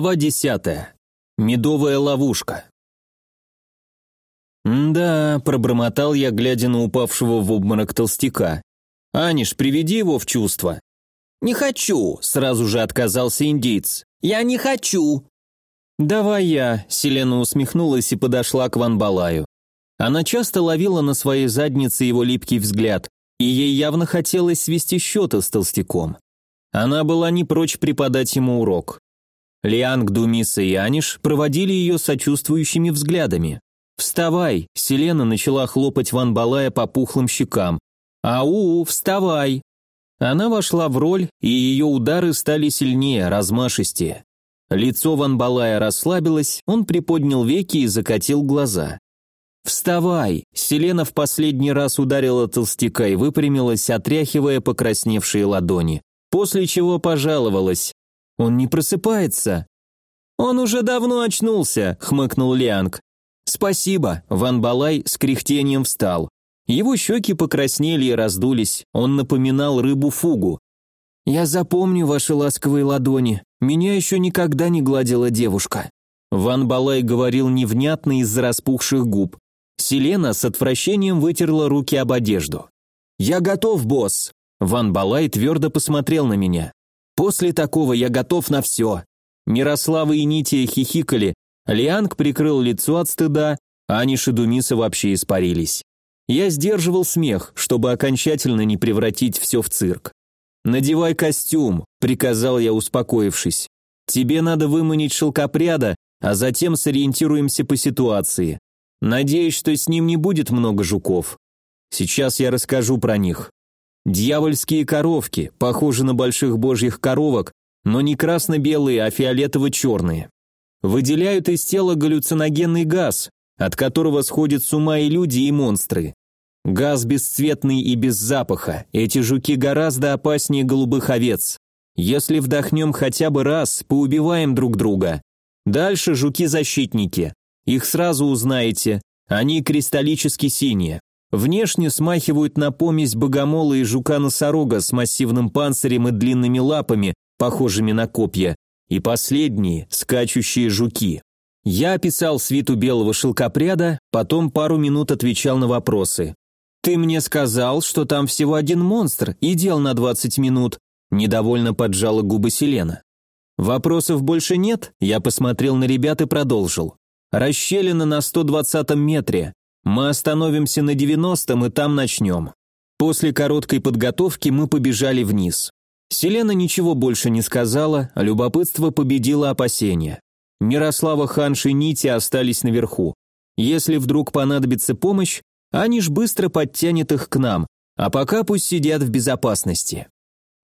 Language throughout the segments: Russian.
Глава десятая. Медовая ловушка. «Да», — пробормотал я, глядя на упавшего в обморок толстяка. «Аниш, приведи его в чувство». «Не хочу», — сразу же отказался индейец. «Я не хочу». «Давай я», — Селена усмехнулась и подошла к Ван Балаю. Она часто ловила на своей заднице его липкий взгляд, и ей явно хотелось свести счеты с толстяком. Она была не прочь преподать ему урок. Лианг, Думиса и Аниш проводили ее сочувствующими взглядами. «Вставай!» – Селена начала хлопать Ван Балая по пухлым щекам. «Ау, вставай!» Она вошла в роль, и ее удары стали сильнее, размашистее. Лицо Ван Балая расслабилось, он приподнял веки и закатил глаза. «Вставай!» Селена в последний раз ударила толстяка и выпрямилась, отряхивая покрасневшие ладони. После чего пожаловалась. «Он не просыпается». «Он уже давно очнулся», — хмыкнул Лианг. «Спасибо», — Ван Балай с кряхтением встал. Его щеки покраснели и раздулись, он напоминал рыбу-фугу. «Я запомню ваши ласковые ладони, меня еще никогда не гладила девушка». Ван Балай говорил невнятно из-за распухших губ. Селена с отвращением вытерла руки об одежду. «Я готов, босс!» Ван Балай твердо посмотрел на меня. «После такого я готов на все». Мирослава и Нития хихикали, Лианг прикрыл лицо от стыда, а Аниш Думиса вообще испарились. Я сдерживал смех, чтобы окончательно не превратить все в цирк. «Надевай костюм», — приказал я, успокоившись. «Тебе надо выманить шелкопряда, а затем сориентируемся по ситуации. Надеюсь, что с ним не будет много жуков. Сейчас я расскажу про них. Дьявольские коровки, похожи на больших божьих коровок, но не красно-белые, а фиолетово-черные выделяют из тела галлюциногенный газ, от которого сходят с ума и люди, и монстры. Газ бесцветный и без запаха, эти жуки гораздо опаснее голубых овец. Если вдохнем хотя бы раз, поубиваем друг друга. Дальше жуки-защитники. Их сразу узнаете, они кристаллически синие. Внешне смахивают на помесь богомола и жука-носорога с массивным панцирем и длинными лапами, похожими на копья, и последние – скачущие жуки. Я описал свиту белого шелкопряда, потом пару минут отвечал на вопросы. «Ты мне сказал, что там всего один монстр, и дел на 20 минут», – недовольно поджала губы Селена. «Вопросов больше нет?» – я посмотрел на ребят и продолжил. «Расщелина на 120 метре. Мы остановимся на 90 и там начнем». После короткой подготовки мы побежали вниз. Селена ничего больше не сказала, а любопытство победило опасение. Мирослава Ханш и Нити остались наверху. Если вдруг понадобится помощь, Аниш быстро подтянет их к нам, а пока пусть сидят в безопасности.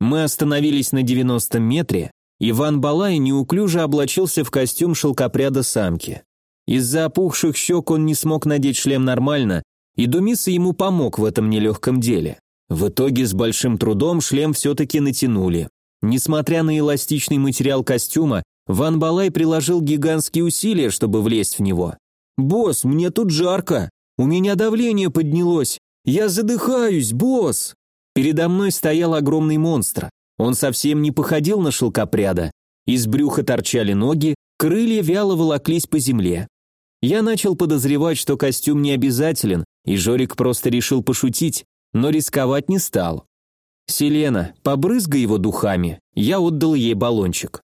Мы остановились на 90 метре, Иван Балай неуклюже облачился в костюм шелкопряда самки. Из-за опухших щек он не смог надеть шлем нормально, и Думиса ему помог в этом нелегком деле. В итоге с большим трудом шлем все-таки натянули. Несмотря на эластичный материал костюма, Ван Балай приложил гигантские усилия, чтобы влезть в него. «Босс, мне тут жарко! У меня давление поднялось! Я задыхаюсь, босс!» Передо мной стоял огромный монстр. Он совсем не походил на шелкопряда. Из брюха торчали ноги, крылья вяло волоклись по земле. Я начал подозревать, что костюм не обязателен, и Жорик просто решил пошутить, но рисковать не стал. «Селена, побрызгай его духами», я отдал ей баллончик.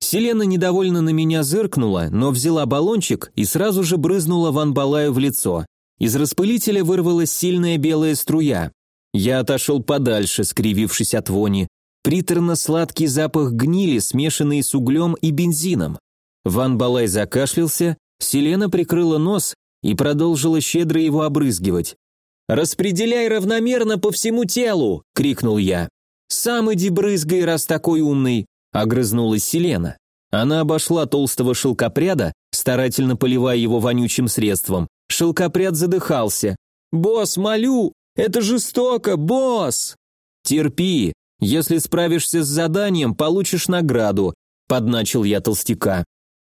Селена недовольно на меня зыркнула, но взяла баллончик и сразу же брызнула Ван Балаю в лицо. Из распылителя вырвалась сильная белая струя. Я отошел подальше, скривившись от вони. Приторно-сладкий запах гнили, смешанный с углем и бензином. Ван Балай закашлялся, Селена прикрыла нос и продолжила щедро его обрызгивать. «Распределяй равномерно по всему телу!» — крикнул я. «Сам иди брызгай, раз такой умный!» — огрызнулась Селена. Она обошла толстого шелкопряда, старательно поливая его вонючим средством. Шелкопряд задыхался. «Босс, молю! Это жестоко, босс!» «Терпи! Если справишься с заданием, получишь награду», — подначил я толстяка.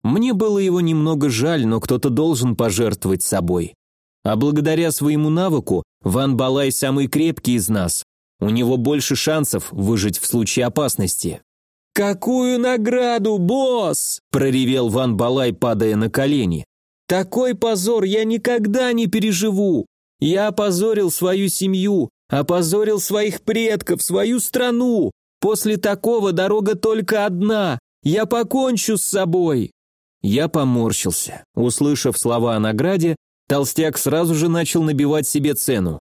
Мне было его немного жаль, но кто-то должен пожертвовать собой. А благодаря своему навыку Ван Балай самый крепкий из нас. У него больше шансов выжить в случае опасности. «Какую награду, босс?» – проревел Ван Балай, падая на колени. «Такой позор я никогда не переживу! Я опозорил свою семью, опозорил своих предков, свою страну! После такого дорога только одна! Я покончу с собой!» Я поморщился. Услышав слова о награде, толстяк сразу же начал набивать себе цену.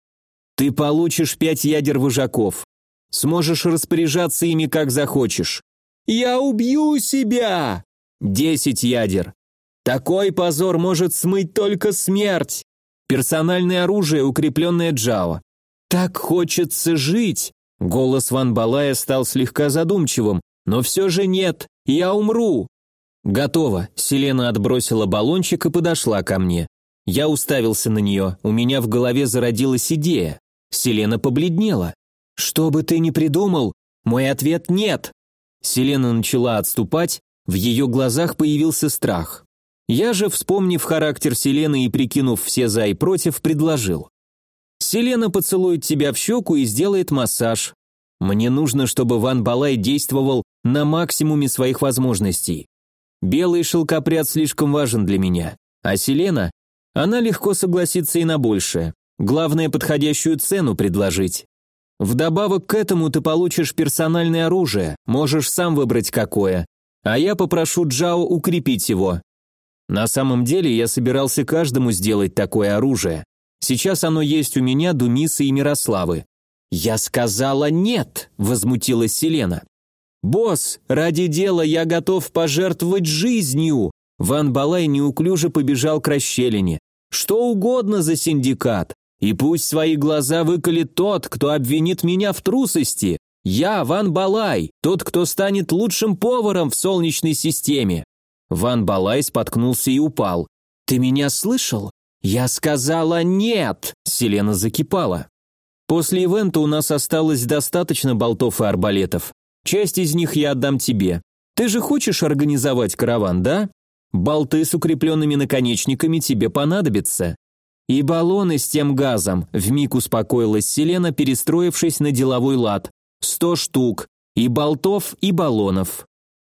«Ты получишь пять ядер вожаков. Сможешь распоряжаться ими как захочешь. Я убью себя! Десять ядер. Такой позор может смыть только смерть. Персональное оружие, укрепленное Джао. Так хочется жить. Голос Ван Балая стал слегка задумчивым. Но все же нет, я умру. Готово. Селена отбросила баллончик и подошла ко мне. Я уставился на нее, у меня в голове зародилась идея. Селена побледнела. «Что бы ты ни придумал, мой ответ нет!» Селена начала отступать, в ее глазах появился страх. Я же, вспомнив характер Селены и прикинув все за и против, предложил. «Селена поцелует тебя в щеку и сделает массаж. Мне нужно, чтобы Ван Балай действовал на максимуме своих возможностей. Белый шелкопряд слишком важен для меня, а Селена, она легко согласится и на большее. Главное, подходящую цену предложить. Вдобавок к этому ты получишь персональное оружие, можешь сам выбрать какое. А я попрошу Джао укрепить его. На самом деле я собирался каждому сделать такое оружие. Сейчас оно есть у меня, Думисы и Мирославы. Я сказала нет, возмутилась Селена. Босс, ради дела я готов пожертвовать жизнью. Ван Балай неуклюже побежал к расщелине. Что угодно за синдикат. И пусть свои глаза выколет тот, кто обвинит меня в трусости. Я Ван Балай, тот, кто станет лучшим поваром в Солнечной системе. Ван Балай споткнулся и упал. Ты меня слышал? Я сказала нет. Селена закипала. После ивента у нас осталось достаточно болтов и арбалетов. Часть из них я отдам тебе. Ты же хочешь организовать караван, да? Болты с укрепленными наконечниками тебе понадобятся. «И баллоны с тем газом», – вмиг успокоилась Селена, перестроившись на деловой лад. «Сто штук. И болтов, и баллонов.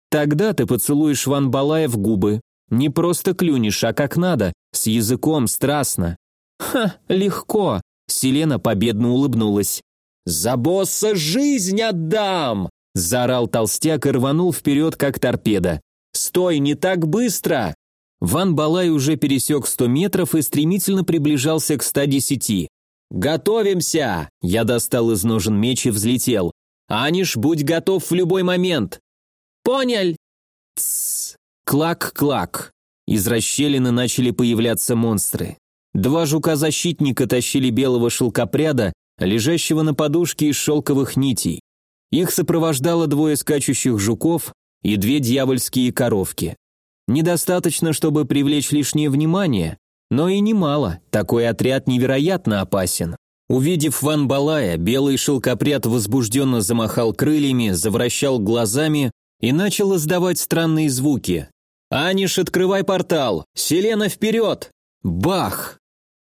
Тогда ты поцелуешь Ван Балая в губы. Не просто клюнешь, а как надо, с языком, страстно». «Ха, легко», – Селена победно улыбнулась. «За босса жизнь отдам!» – заорал толстяк и рванул вперед, как торпеда. «Стой, не так быстро!» Ван Балай уже пересек 100 метров и стремительно приближался к 110. «Готовимся!» Я достал из ножен меч и взлетел. «Аниш, будь готов в любой момент!» «Понял!» Тссс! Клак-клак! Из расщелины начали появляться монстры. Два жука-защитника тащили белого шелкопряда, лежащего на подушке из шелковых нитей. Их сопровождало двое скачущих жуков и две дьявольские коровки. Недостаточно, чтобы привлечь лишнее внимание, но и немало, такой отряд невероятно опасен. Увидев Ван Балая, белый шелкопряд возбужденно замахал крыльями, завращал глазами и начал издавать странные звуки. «Аниш, открывай портал! Селена, вперед!» Бах!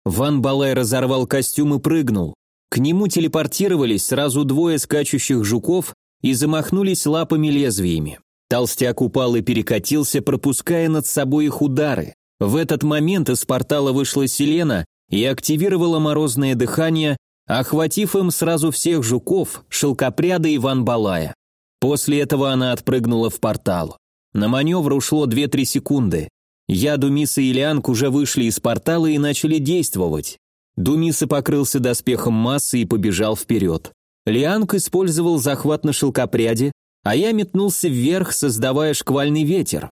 Ван Балай разорвал костюм и прыгнул. К нему телепортировались сразу двое скачущих жуков и замахнулись лапами-лезвиями. Толстяк упал и перекатился, пропуская над собой их удары. В этот момент из портала вышла Селена и активировала морозное дыхание, охватив им сразу всех жуков, шелкопряда и Ван Балая. После этого она отпрыгнула в портал. На маневр ушло 2-3 секунды. Я, Думиса и Лианг уже вышли из портала и начали действовать. Думиса покрылся доспехом массы и побежал вперед. Лианг использовал захват на шелкопряде, а я метнулся вверх, создавая шквальный ветер.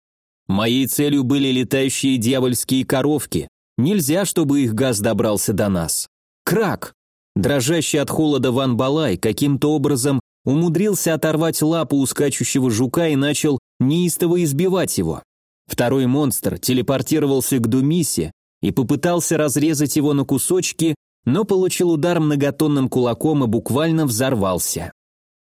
Моей целью были летающие дьявольские коровки. Нельзя, чтобы их газ добрался до нас. Крак! Дрожащий от холода Ван Балай каким-то образом умудрился оторвать лапу у скачущего жука и начал неистово избивать его. Второй монстр телепортировался к Думисе и попытался разрезать его на кусочки, но получил удар многотонным кулаком и буквально взорвался.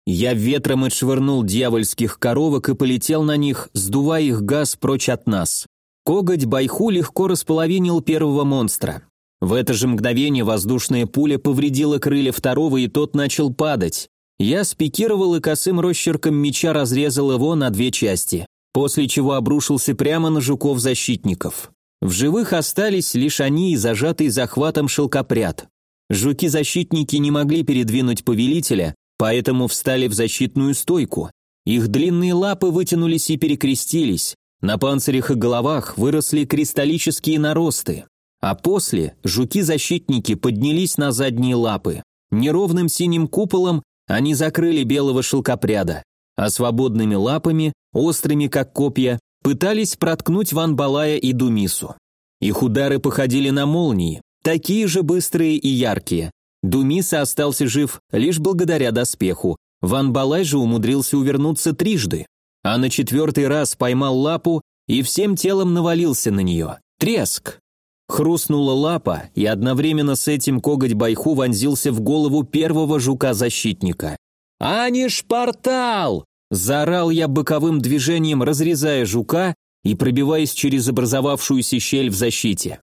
Я ветром отшвырнул дьявольских коровок и полетел на них, сдувая их газ прочь от нас. Коготь Байху легко располовинил первого монстра. В это же мгновение воздушная пуля повредила крылья второго, и тот начал падать. Я спикировал и косым росчерком меча разрезал его на две части, после чего обрушился прямо на жуков-защитников. В живых остались лишь они и зажатый захватом шелкопряд. Жуки-защитники не могли передвинуть повелителя, поэтому встали в защитную стойку. Их длинные лапы вытянулись и перекрестились, на панцирях и головах выросли кристаллические наросты. А после жуки-защитники поднялись на задние лапы. Неровным синим куполом они закрыли белого шелкопряда, а свободными лапами, острыми как копья, пытались проткнуть Ван Балая и Думису. Их удары походили на молнии, такие же быстрые и яркие. Думиса остался жив лишь благодаря доспеху, Ван Балай же умудрился увернуться трижды, а на четвертый раз поймал лапу и всем телом навалился на нее. Треск! Хрустнула лапа, и одновременно с этим коготь Байху вонзился в голову первого жука-защитника. «Аниш портал!» Заорал я боковым движением, разрезая жука и пробиваясь через образовавшуюся щель в защите.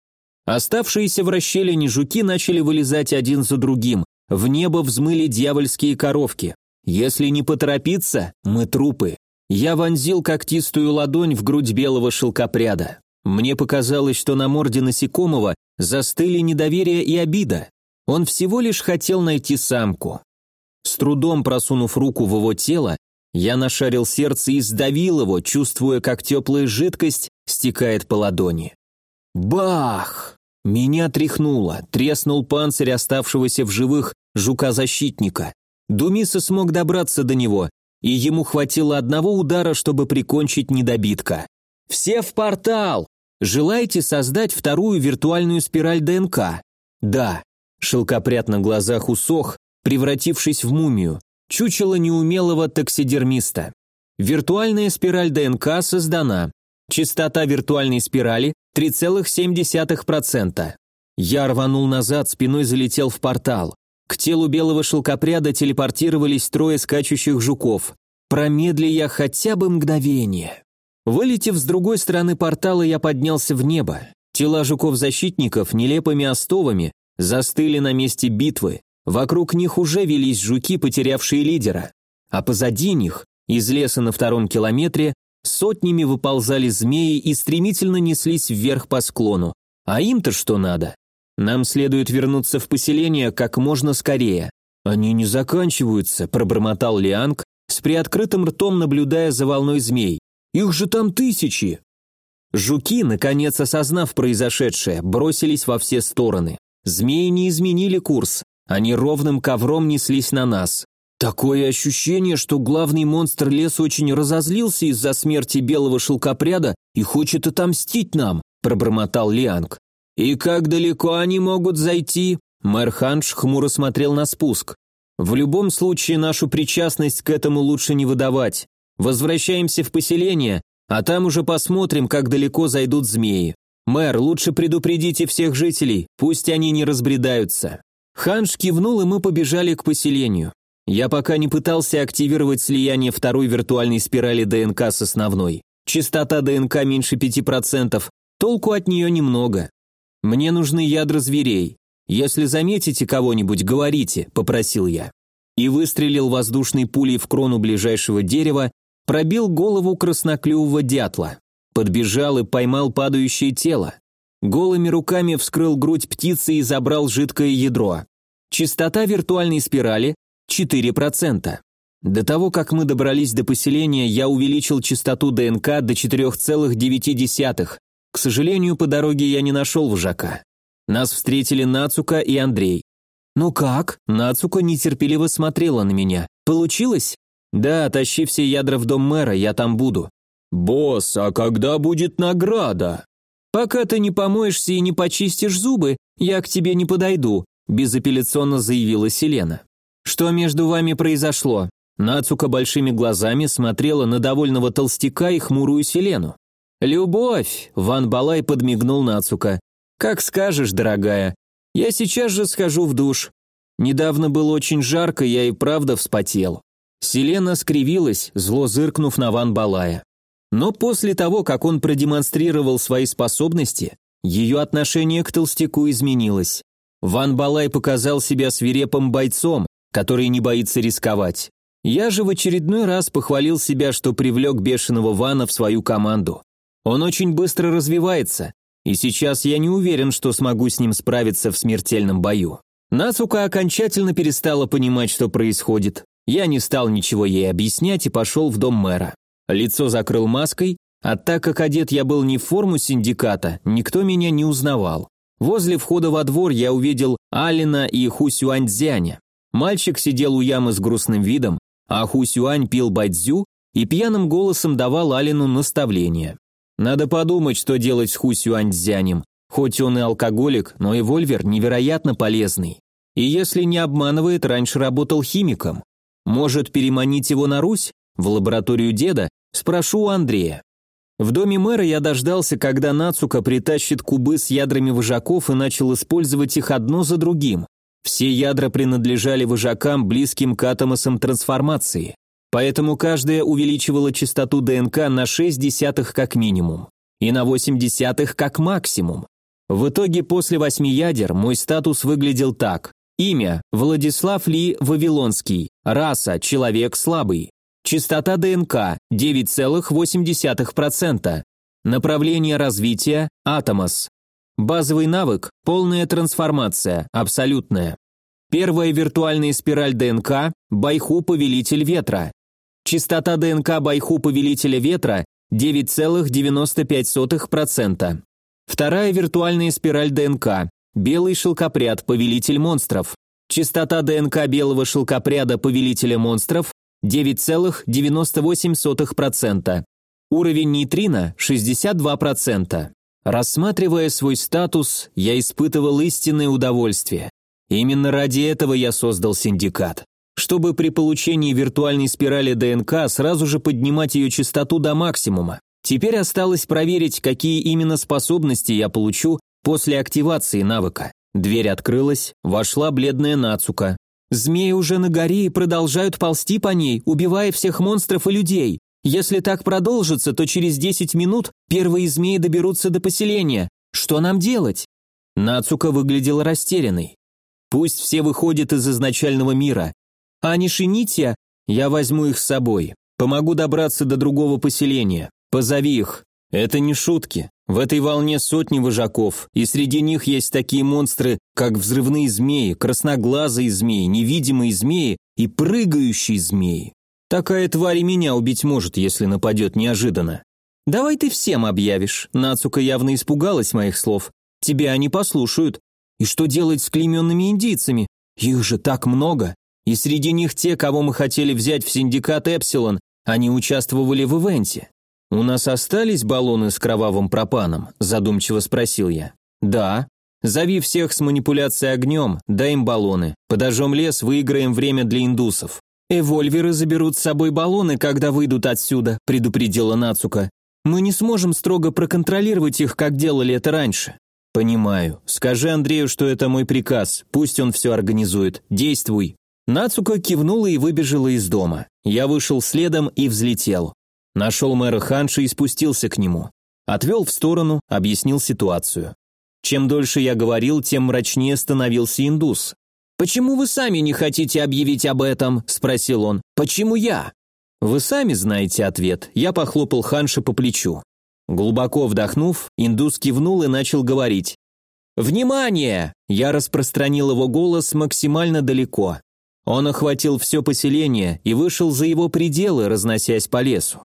Оставшиеся в расщелине жуки начали вылезать один за другим, в небо взмыли дьявольские коровки. Если не поторопиться, мы трупы. Я вонзил когтистую ладонь в грудь белого шелкопряда. Мне показалось, что на морде насекомого застыли недоверие и обида. Он всего лишь хотел найти самку. С трудом просунув руку в его тело, я нашарил сердце и сдавил его, чувствуя, как теплая жидкость стекает по ладони. Бах! Меня тряхнуло, треснул панцирь оставшегося в живых жука-защитника. Думиса смог добраться до него, и ему хватило одного удара, чтобы прикончить недобитка. «Все в портал! Желаете создать вторую виртуальную спираль ДНК?» «Да». Шелкопряд на глазах усох, превратившись в мумию. Чучело неумелого таксидермиста. Виртуальная спираль ДНК создана. Частота виртуальной спирали 3,7%. Я рванул назад, спиной залетел в портал. К телу белого шелкопряда телепортировались трое скачущих жуков. Промедли я хотя бы мгновение. Вылетев с другой стороны портала, я поднялся в небо. Тела жуков-защитников нелепыми остовами застыли на месте битвы. Вокруг них уже велись жуки, потерявшие лидера. А позади них, из леса на втором километре, сотнями выползали змеи и стремительно неслись вверх по склону. А им-то что надо? Нам следует вернуться в поселение как можно скорее. Они не заканчиваются, пробормотал Лианг, с приоткрытым ртом наблюдая за волной змей. Их же там тысячи!» Жуки, наконец осознав произошедшее, бросились во все стороны. Змеи не изменили курс, они ровным ковром неслись на нас. Такое ощущение, что главный монстр леса очень разозлился из-за смерти белого шелкопряда и хочет отомстить нам, пробормотал Лианг. И как далеко они могут зайти? Мэр Ханш хмуро смотрел на спуск. В любом случае нашу причастность к этому лучше не выдавать. Возвращаемся в поселение, а там уже посмотрим, как далеко зайдут змеи. Мэр, лучше предупредите всех жителей, пусть они не разбредаются». Ханш кивнул, и мы побежали к поселению. Я пока не пытался активировать слияние второй виртуальной спирали ДНК с основной. Частота ДНК меньше 5%, толку от нее немного. Мне нужны ядра зверей. Если заметите кого-нибудь, говорите, попросил я. И выстрелил воздушной пулей в крону ближайшего дерева, Пробил голову красноклювого дятла. Подбежал и поймал падающее тело. Голыми руками вскрыл грудь птицы и забрал жидкое ядро. Частота виртуальной спирали – 4%. До того, как мы добрались до поселения, я увеличил частоту ДНК до 4,9. К сожалению, по дороге я не нашел вожака. Нас встретили Нацука и Андрей. «Ну как?» Нацука нетерпеливо смотрела на меня. «Получилось?» «Да, тащи все ядра в дом мэра, я там буду». «Босс, а когда будет награда?» «Пока ты не помоешься и не почистишь зубы, я к тебе не подойду», безапелляционно заявила Селена. «Что между вами произошло?» Нацука большими глазами смотрела на довольного толстяка и хмурую Селену. «Любовь!» – Ван Балай подмигнул Нацука. «Как скажешь, дорогая. Я сейчас же схожу в душ. Недавно было очень жарко, я и правда вспотел». Селена скривилась, зло зыркнув на Ван Балая. Но после того, как он продемонстрировал свои способности, Ее отношение к толстяку изменилось. Ван Балай показал себя свирепым бойцом, который не боится рисковать. Я же в очередной раз похвалил себя, что привлек бешеного Вана в свою команду. Он очень быстро развивается, и сейчас я не уверен, что смогу с ним справиться в смертельном бою. Нацука окончательно перестала понимать, что происходит. Я не стал ничего ей объяснять и пошел в дом мэра. Лицо закрыл маской, а так как одет я был не в форму синдиката, никто меня не узнавал. Возле входа во двор я увидел Алина и Ху Сюаньцзяня. Мальчик сидел у ямы с грустным видом, а Ху Сюань пил бадзю и пьяным голосом давал Алину наставления. Надо подумать, что делать с Ху Сюаньцзянем. Хоть он и алкоголик, но и вольвер невероятно полезный. И если не обманывает, раньше работал химиком. Может, переманить его на Русь? В лабораторию деда? Спрошу у Андрея. В доме мэра я дождался, когда Нацука притащит кубы с ядрами вожаков и начал использовать их одно за другим. Все ядра принадлежали вожакам, близким к атомосам трансформации. Поэтому каждая увеличивала частоту ДНК на 6 десятых как минимум и на 8 десятых как максимум. В итоге после восьми ядер мой статус выглядел так. Имя – Владислав Ли Вавилонский, раса – человек слабый, Частота ДНК 9,8%. Направление развития – Атомос. Базовый навык – полная трансформация, абсолютная. Первая виртуальная спираль ДНК – Байху Повелитель Ветра. Частота ДНК Байху Повелителя Ветра – 9,95%. Вторая виртуальная спираль ДНК – Белый шелкопряд Повелитель монстров. Частота ДНК Белого шелкопряда Повелителя монстров 9,98%. Уровень нейтрино 62%. Рассматривая свой статус, я испытывал истинное удовольствие. Именно ради этого я создал синдикат. Чтобы при получении виртуальной спирали ДНК сразу же поднимать ее частоту до максимума. Теперь осталось проверить, какие именно способности я получу после активации навыка. Дверь открылась, вошла бледная Нацука. Змеи уже на горе и продолжают ползти по ней, убивая всех монстров и людей. Если так продолжится, то через 10 минут первые змеи доберутся до поселения. Что нам делать? Нацука выглядела растерянной. Пусть все выходят из изначального мира. А не Шинития, я возьму их с собой. Помогу добраться до другого поселения. Позови их. Это не шутки. В этой волне сотни вожаков, и среди них есть такие монстры, как взрывные змеи, красноглазые змеи, невидимые змеи и прыгающие змеи. Такая тварь и меня убить может, если нападет неожиданно. Давай ты всем объявишь. Нацука явно испугалась моих слов. Тебя они послушают. И что делать с клейменными индийцами? Их же так много. И среди них те, кого мы хотели взять в синдикат Эпсилон, они участвовали в ивенте. «У нас остались баллоны с кровавым пропаном?» – задумчиво спросил я. «Да». «Зови всех с манипуляцией огнем, дай им баллоны. Подожжем лес, выиграем время для индусов». «Эвольверы заберут с собой баллоны, когда выйдут отсюда», – предупредила Нацука. «Мы не сможем строго проконтролировать их, как делали это раньше». «Понимаю. Скажи Андрею, что это мой приказ. Пусть он все организует. Действуй». Нацука кивнула и выбежала из дома. Я вышел следом и взлетел. Нашел мэра Ханши и спустился к нему. Отвел в сторону, объяснил ситуацию. Чем дольше я говорил, тем мрачнее становился индус. «Почему вы сами не хотите объявить об этом?» – спросил он. «Почему я?» «Вы сами знаете ответ». Я похлопал Ханши по плечу. Глубоко вдохнув, индус кивнул и начал говорить. «Внимание!» Я распространил его голос максимально далеко. Он охватил все поселение и вышел за его пределы, разносясь по лесу.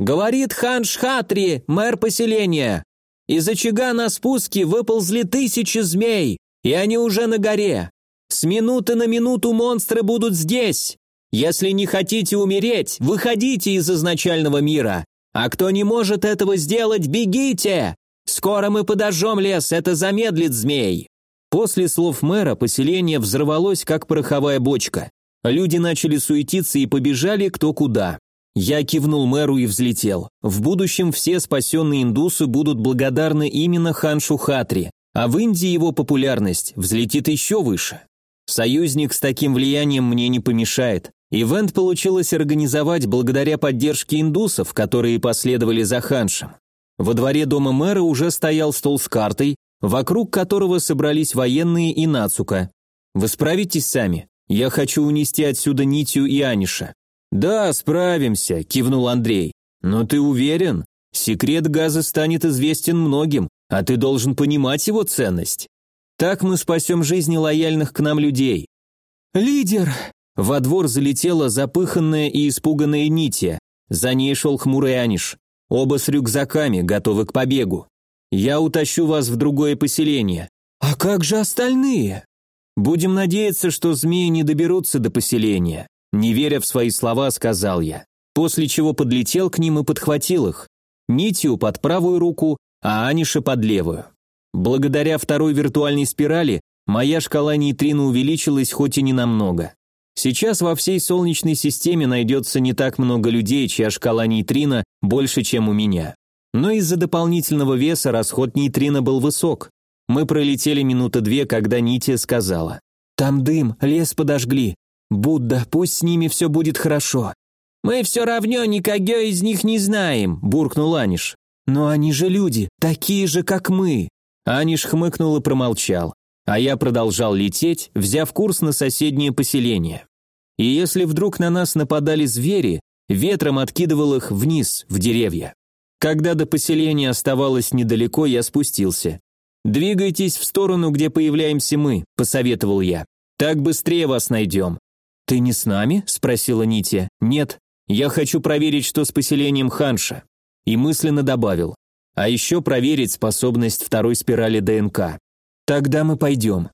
Говорит хан Шхатри, мэр поселения. Из очага на спуске выползли тысячи змей, и они уже на горе. С минуты на минуту монстры будут здесь. Если не хотите умереть, выходите из изначального мира. А кто не может этого сделать, бегите! Скоро мы подожжем лес, это замедлит змей». После слов мэра поселение взорвалось, как пороховая бочка. Люди начали суетиться и побежали кто куда. Я кивнул мэру и взлетел. В будущем все спасенные индусы будут благодарны именно Ханшу Хатри, а в Индии его популярность взлетит еще выше. Союзник с таким влиянием мне не помешает. Ивент получилось организовать благодаря поддержке индусов, которые последовали за Ханшем. Во дворе дома мэра уже стоял стол с картой, вокруг которого собрались военные и Нацука. «Вы справитесь сами? Я хочу унести отсюда Нитю и Аниша». «Да, справимся», – кивнул Андрей. «Но ты уверен? Секрет газа станет известен многим, а ты должен понимать его ценность. Так мы спасем жизни лояльных к нам людей». «Лидер!» Во двор залетела запыханная и испуганная Нитя. За ней шел хмурый Аниш. Оба с рюкзаками, готовы к побегу. Я утащу вас в другое поселение. А как же остальные? Будем надеяться, что змеи не доберутся до поселения. Не веря в свои слова, сказал я. После чего подлетел к ним и подхватил их. Нитью под правую руку, а Аниша под левую. Благодаря второй виртуальной спирали моя шкала нейтрино увеличилась хоть и не намного. Сейчас во всей Солнечной системе найдется не так много людей, чья шкала нейтрино больше, чем у меня. Но из-за дополнительного веса расход нейтрино был высок. Мы пролетели минуты две, когда Нития сказала. «Там дым, лес подожгли. Будда, пусть с ними все будет хорошо». «Мы все равно никого из них не знаем», – буркнул Аниш. «Но они же люди, такие же, как мы». Аниш хмыкнул и промолчал, а я продолжал лететь, взяв курс на соседнее поселение. И если вдруг на нас нападали звери, ветром откидывал их вниз, в деревья. Когда до поселения оставалось недалеко, я спустился. «Двигайтесь в сторону, где появляемся мы», – посоветовал я. «Так быстрее вас найдем». «Ты не с нами?» – спросила Нитя. «Нет, я хочу проверить, что с поселением Ханша». И мысленно добавил. «А еще проверить способность второй спирали ДНК». «Тогда мы пойдем».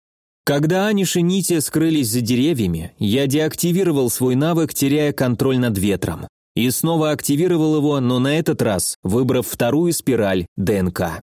Когда Аниш и Нитя скрылись за деревьями, я деактивировал свой навык, теряя контроль над ветром. И снова активировал его, но на этот раз выбрав вторую спираль ДНК.